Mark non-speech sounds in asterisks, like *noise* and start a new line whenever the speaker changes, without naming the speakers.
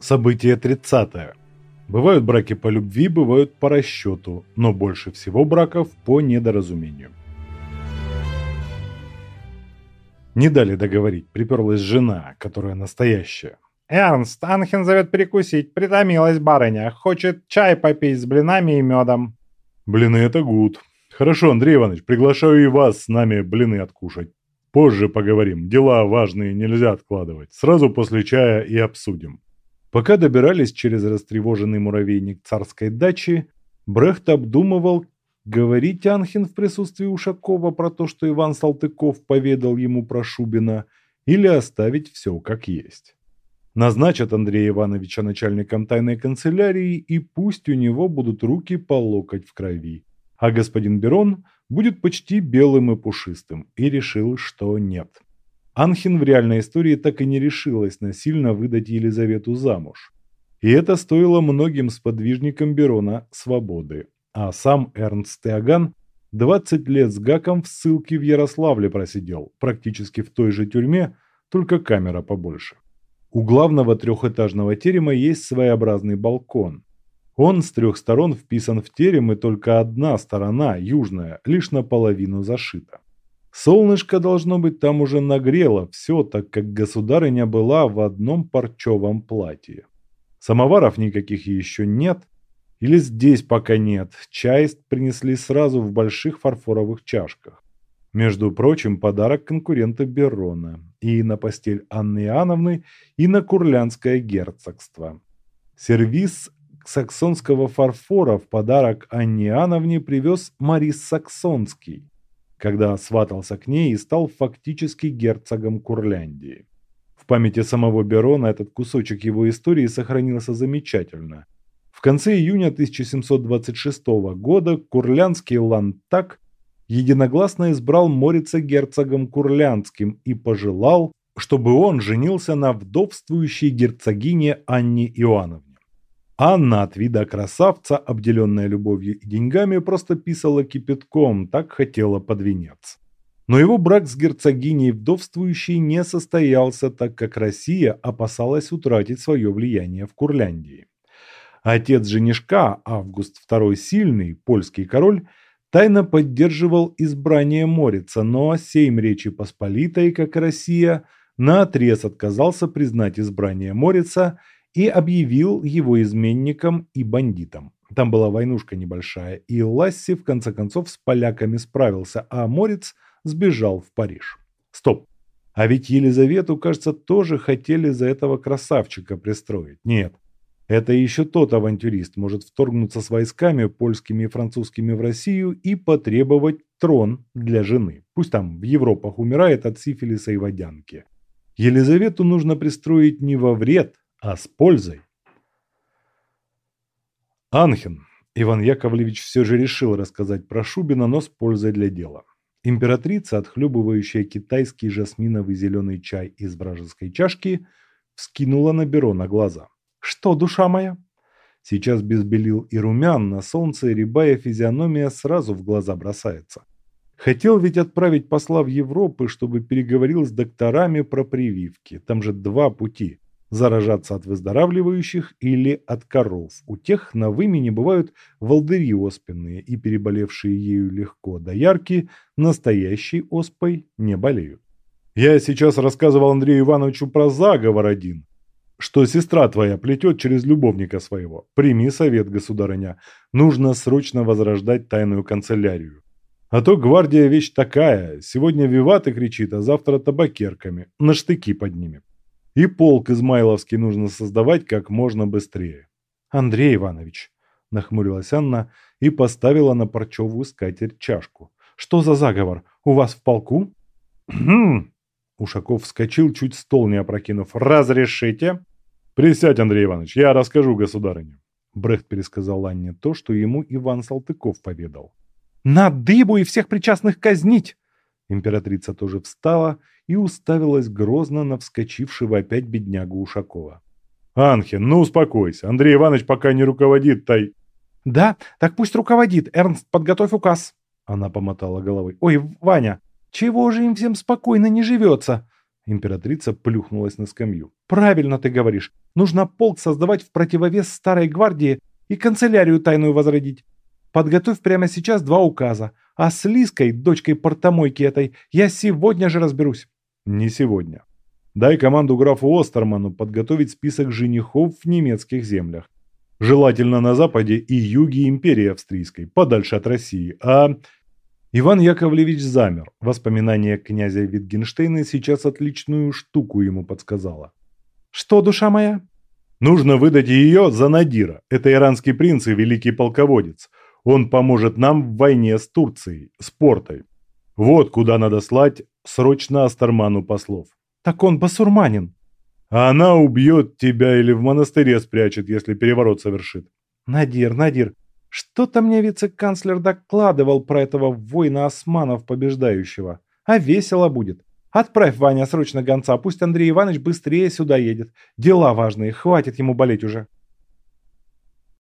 Событие 30. Бывают браки по любви, бывают по расчету, но больше всего браков по недоразумению. Не дали договорить, приперлась жена, которая настоящая.
«Эрнст, Анхен зовет перекусить, притомилась барыня, хочет чай попить с блинами и медом».
«Блины – это гуд. Хорошо, Андрей Иванович, приглашаю и вас с нами блины откушать. Позже поговорим, дела важные нельзя откладывать. Сразу после чая и обсудим». Пока добирались через растревоженный муравейник царской дачи, Брехт обдумывал, говорить Анхин в присутствии Ушакова про то, что Иван Салтыков поведал ему про Шубина, или оставить все как есть. Назначат Андрея Ивановича начальником тайной канцелярии, и пусть у него будут руки по локоть в крови. А господин Берон будет почти белым и пушистым, и решил, что нет. Анхин в реальной истории так и не решилась насильно выдать Елизавету замуж. И это стоило многим сподвижникам Берона свободы. А сам Эрнст Теоган 20 лет с Гаком в ссылке в Ярославле просидел, практически в той же тюрьме, только камера побольше. У главного трехэтажного терема есть своеобразный балкон. Он с трех сторон вписан в терем, и только одна сторона, южная, лишь наполовину зашита. Солнышко, должно быть, там уже нагрело все, так как государыня была в одном парчевом платье. Самоваров никаких еще нет, или здесь пока нет, чай принесли сразу в больших фарфоровых чашках. Между прочим, подарок конкурента Берона. И на постель Анны Иоанновны, и на Курлянское герцогство. Сервис саксонского фарфора в подарок Анне Иоанновне привез Марис Саксонский когда сватался к ней и стал фактически герцогом Курляндии. В памяти самого Берона этот кусочек его истории сохранился замечательно. В конце июня 1726 года Курлянский ландтаг единогласно избрал Морица герцогом Курлянским и пожелал, чтобы он женился на вдовствующей герцогине Анне Иоанновне. Анна от вида красавца, обделенная любовью и деньгами, просто писала кипятком, так хотела под венец. Но его брак с герцогиней вдовствующей не состоялся, так как Россия опасалась утратить свое влияние в Курляндии. Отец женишка, Август II Сильный, польский король, тайно поддерживал избрание Морица, но Сейм Речи Посполитой, как Россия, наотрез отказался признать избрание Морица – и объявил его изменником и бандитом. Там была войнушка небольшая, и Ласси в конце концов с поляками справился, а Морец сбежал в Париж. Стоп. А ведь Елизавету, кажется, тоже хотели за этого красавчика пристроить. Нет. Это еще тот авантюрист может вторгнуться с войсками польскими и французскими в Россию и потребовать трон для жены. Пусть там в Европах умирает от сифилиса и водянки. Елизавету нужно пристроить не во вред, а с пользой. Анхен. Иван Яковлевич все же решил рассказать про Шубина, но с пользой для дела. Императрица, отхлебывающая китайский жасминовый зеленый чай из вражеской чашки, вскинула на Берона глаза. «Что, душа моя?» Сейчас без и румян на солнце рябая физиономия сразу в глаза бросается. Хотел ведь отправить посла в Европу, чтобы переговорил с докторами про прививки. Там же два пути заражаться от выздоравливающих или от коров. У тех на вымене бывают волдыри оспенные, и переболевшие ею легко до ярки, настоящей оспой не болеют. Я сейчас рассказывал Андрею Ивановичу про заговор один, что сестра твоя плетет через любовника своего. Прими совет, государыня. Нужно срочно возрождать тайную канцелярию. А то гвардия вещь такая. Сегодня виваты кричит, а завтра табакерками. На штыки поднимет. И полк Измайловский нужно создавать как можно быстрее. Андрей Иванович, нахмурилась Анна и поставила на парчевую скатерть чашку. Что за заговор? У вас в полку? *clears throat* Ушаков вскочил, чуть стол не опрокинув. «Разрешите?» «Присядь, Андрей Иванович, я расскажу государыне». Брехт пересказал Анне то, что ему Иван Салтыков поведал. «На дыбу и всех причастных казнить!» Императрица тоже встала и уставилась грозно на вскочившего опять беднягу Ушакова. «Анхен, ну успокойся. Андрей Иванович пока не руководит тай...» «Да, так пусть руководит. Эрнст, подготовь указ». Она помотала головой. «Ой, Ваня, чего же им всем спокойно не живется?» Императрица плюхнулась на скамью.
«Правильно ты говоришь. Нужно полк создавать в противовес старой гвардии и канцелярию тайную возродить. Подготовь прямо сейчас два указа. А с Лиской, дочкой портомойки этой, я сегодня же разберусь».
«Не сегодня. Дай команду графу Остерману подготовить список женихов в немецких землях. Желательно на западе и юге империи австрийской, подальше от России. А Иван Яковлевич замер. Воспоминание князя Витгенштейна сейчас отличную штуку ему подсказало.
«Что, душа моя?»
«Нужно выдать ее за Надира. Это иранский принц и великий полководец. Он поможет нам в войне с Турцией, с портой. Вот куда надо слать срочно Астерману послов».
«Так он басурманин».
«А она убьет тебя или в монастыре спрячет, если переворот совершит».
«Надир, Надир, что-то мне вице-канцлер докладывал про этого воина османов побеждающего. А весело будет. Отправь, Ваня, срочно гонца, пусть Андрей Иванович быстрее сюда едет. Дела важные, хватит ему болеть уже.